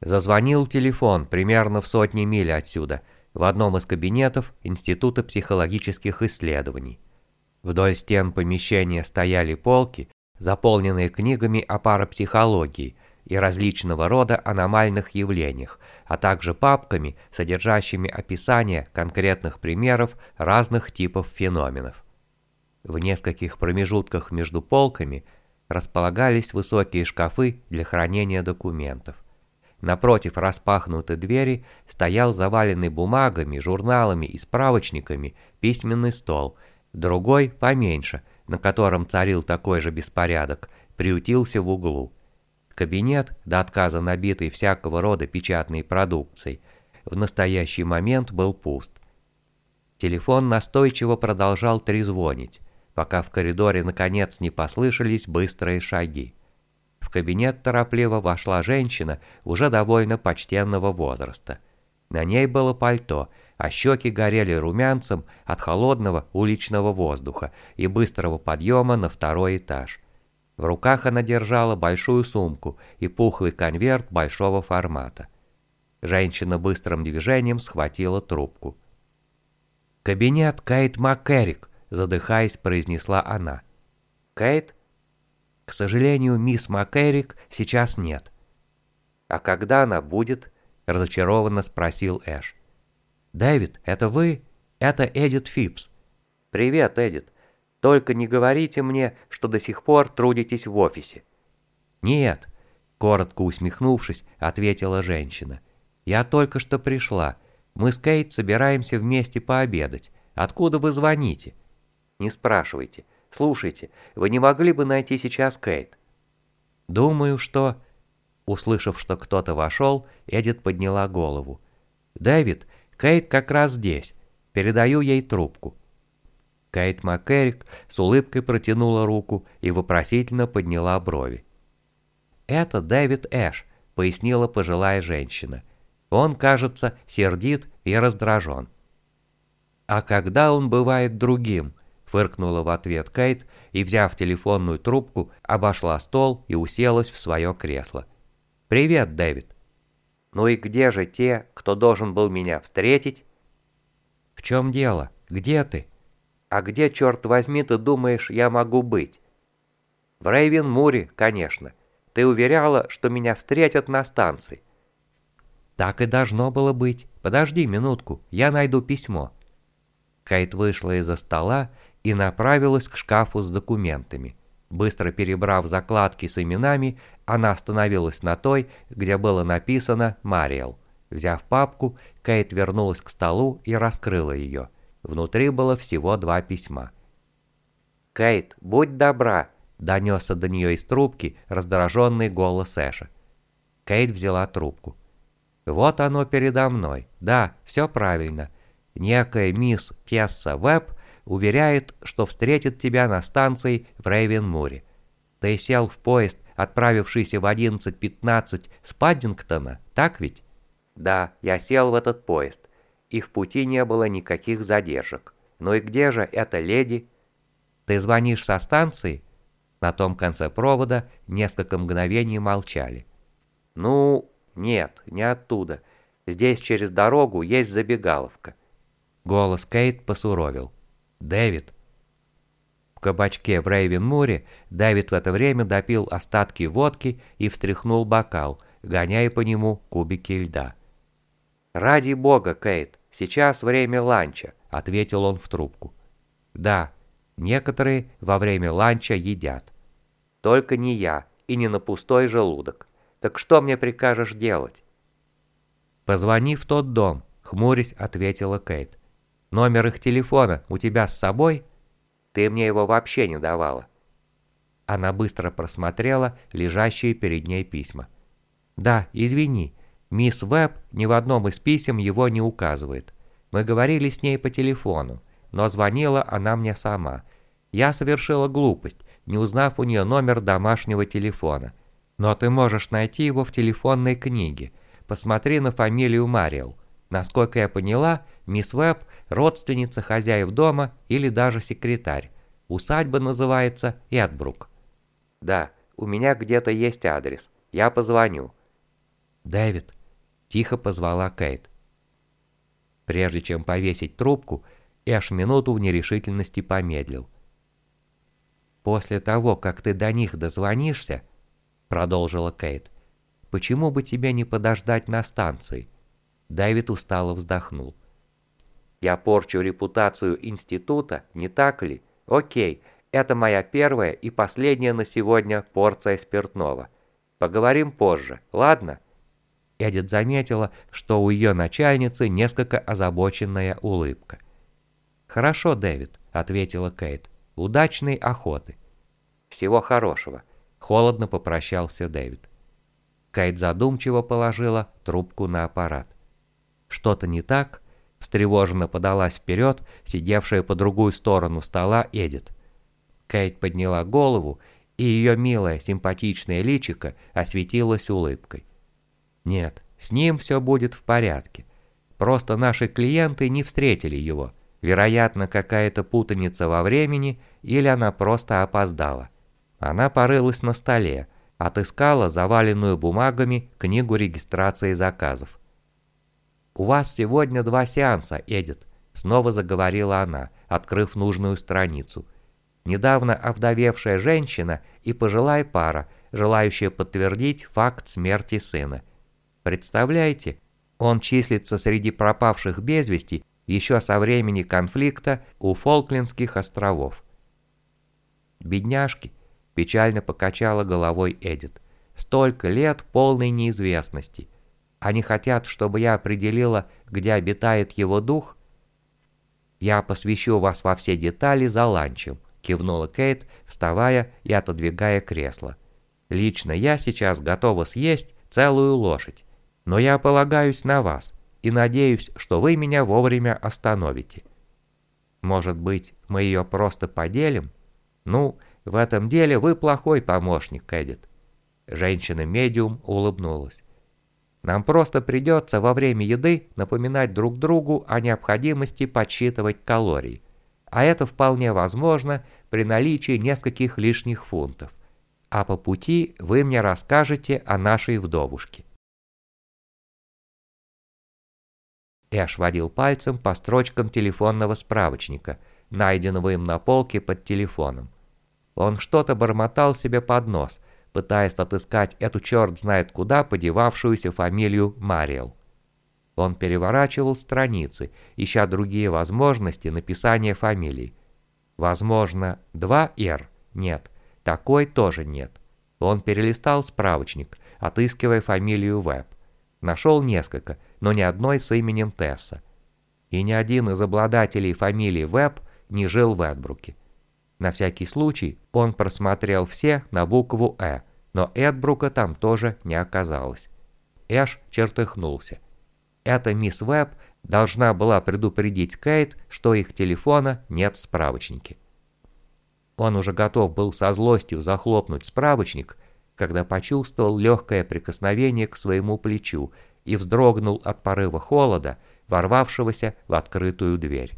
Зазвонил телефон примерно в сотни миль отсюда, в одном из кабинетов Института психологических исследований. Вдоль стен помещения стояли полки, заполненные книгами о парапсихологии и различного рода аномальных явлениях, а также папками, содержащими описание конкретных примеров разных типов феноменов. В нескольких промежутках между полками располагались высокие шкафы для хранения документов. Напротив распахнутой двери стоял заваленный бумагами, журналами и справочниками письменный стол, другой, поменьше, на котором царил такой же беспорядок, приютился в углу. Кабинет, до отказа набитый всякого рода печатной продукцией, в настоящий момент был пуст. Телефон настойчиво продолжал трезвонить, пока в коридоре наконец не послышались быстрые шаги. Кабинет торопливо вошла женщина уже довольно почтенного возраста. На ней было пальто, а щеки горели румянцем от холодного уличного воздуха и быстрого подъема на второй этаж. В руках она держала большую сумку и пухлый конверт большого формата. Женщина быстрым движением схватила трубку. «Кабинет Кейт МакКеррик», — задыхаясь, произнесла она. «Кейт?» К сожалению, мисс МакЭрик сейчас нет. А когда она будет? Разочарованно спросил Эш. Дэвид, это вы? Это Эдит Фипс. Привет, Эдит. Только не говорите мне, что до сих пор трудитесь в офисе. Нет, коротко усмехнувшись, ответила женщина. Я только что пришла. Мы с Кейт собираемся вместе пообедать. Откуда вы звоните? Не спрашивайте. Слушайте, вы не могли бы найти сейчас Кейт?» «Думаю, что...» Услышав, что кто-то вошел, Эдит подняла голову. «Дэвид, Кейт как раз здесь. Передаю ей трубку». Кейт МакКеррик с улыбкой протянула руку и вопросительно подняла брови. «Это Дэвид Эш», — пояснила пожилая женщина. «Он, кажется, сердит и раздражен». «А когда он бывает другим?» Фыркнула в ответ Кейт и, взяв телефонную трубку, обошла стол и уселась в свое кресло. «Привет, Дэвид». «Ну и где же те, кто должен был меня встретить?» «В чем дело? Где ты?» «А где, черт возьми, ты думаешь, я могу быть?» «В Рейвен-Муре, конечно. Ты уверяла, что меня встретят на станции». «Так и должно было быть. Подожди минутку, я найду письмо». Кейт вышла из-за стола и направилась к шкафу с документами. Быстро перебрав закладки с именами, она остановилась на той, где было написано «Мариэл». Взяв папку, Кейт вернулась к столу и раскрыла ее. Внутри было всего два письма. «Кейт, будь добра!» – донесся до нее из трубки раздраженный голос Эша. Кейт взяла трубку. «Вот оно передо мной. Да, все правильно. Некая мисс Тесса Веб уверяет, что встретит тебя на станции в Рейвенмуре. Ты сел в поезд, отправившийся в 11.15 с Паддингтона, так ведь? Да, я сел в этот поезд, и в пути не было никаких задержек. Ну и где же эта леди? Ты звонишь со станции? На том конце провода несколько мгновений молчали. Ну, нет, не оттуда. Здесь через дорогу есть забегаловка. Голос Кейт посуровил. Дэвид. В кабачке в Рейвенмуре Дэвид в это время допил остатки водки и встряхнул бокал, гоняя по нему кубики льда. «Ради бога, Кейт, сейчас время ланча», — ответил он в трубку. «Да, некоторые во время ланча едят. Только не я и не на пустой желудок. Так что мне прикажешь делать?» «Позвони в тот дом», — хмурясь ответила Кейт. Номер их телефона у тебя с собой? Ты мне его вообще не давала. Она быстро просмотрела лежащие перед ней письма. Да, извини, мисс Веб ни в одном из писем его не указывает. Мы говорили с ней по телефону, но звонила она мне сама. Я совершила глупость, не узнав у нее номер домашнего телефона. Но ты можешь найти его в телефонной книге. Посмотри на фамилию Мариэл. Насколько я поняла, мисс Веб – родственница хозяев дома или даже секретарь. Усадьба называется Эдбрук. Да, у меня где-то есть адрес. Я позвоню. «Дэвид!» – тихо позвала Кейт. Прежде чем повесить трубку, Эш минуту в нерешительности помедлил. «После того, как ты до них дозвонишься», — продолжила Кейт, — «почему бы тебе не подождать на станции?» Дэвид устало вздохнул. «Я порчу репутацию института, не так ли? Окей, это моя первая и последняя на сегодня порция спиртного. Поговорим позже, ладно?» Эдит заметила, что у ее начальницы несколько озабоченная улыбка. «Хорошо, Дэвид», — ответила Кейт. «Удачной охоты». «Всего хорошего», — холодно попрощался Дэвид. Кейт задумчиво положила трубку на аппарат. «Что-то не так?» — встревоженно подалась вперед, сидевшая по другую сторону стола Эдит. Кейт подняла голову, и ее милое симпатичное личико осветилось улыбкой. «Нет, с ним все будет в порядке. Просто наши клиенты не встретили его. Вероятно, какая-то путаница во времени, или она просто опоздала. Она порылась на столе, отыскала заваленную бумагами книгу регистрации заказов. «У вас сегодня два сеанса, Эдит», — снова заговорила она, открыв нужную страницу. «Недавно овдовевшая женщина и пожилая пара, желающая подтвердить факт смерти сына. Представляете, он числится среди пропавших без вести еще со времени конфликта у Фолклендских островов. «Бедняжки», – печально покачала головой Эдит, – «столько лет полной неизвестности. Они хотят, чтобы я определила, где обитает его дух?» «Я посвящу вас во все детали за ланчем», – кивнула Кейт, вставая и отодвигая кресло. «Лично я сейчас готова съесть целую лошадь, но я полагаюсь на вас и надеюсь, что вы меня вовремя остановите. Может быть, мы ее просто поделим? Ну, в этом деле вы плохой помощник, Эдит. Женщина-медиум улыбнулась. Нам просто придется во время еды напоминать друг другу о необходимости подсчитывать калории. А это вполне возможно при наличии нескольких лишних фунтов. А по пути вы мне расскажете о нашей вдовушке. Эш водил пальцем по строчкам телефонного справочника, найденного им на полке под телефоном. Он что-то бормотал себе под нос, пытаясь отыскать эту черт знает куда подевавшуюся фамилию Мариэл. Он переворачивал страницы, ища другие возможности написания фамилий. Возможно, два «Р»? Нет, такой тоже нет. Он перелистал справочник, отыскивая фамилию Веб. Нашел несколько, но ни одной с именем Тесса. И ни один из обладателей фамилии Веб не жил в Эдбруке. На всякий случай он просмотрел все на букву «Э», но Эдбрука там тоже не оказалось. Эш чертыхнулся. Эта мисс Веб должна была предупредить Кейт, что их телефона нет в справочнике. Он уже готов был со злостью захлопнуть справочник, когда почувствовал легкое прикосновение к своему плечу и вздрогнул от порыва холода, ворвавшегося в открытую дверь.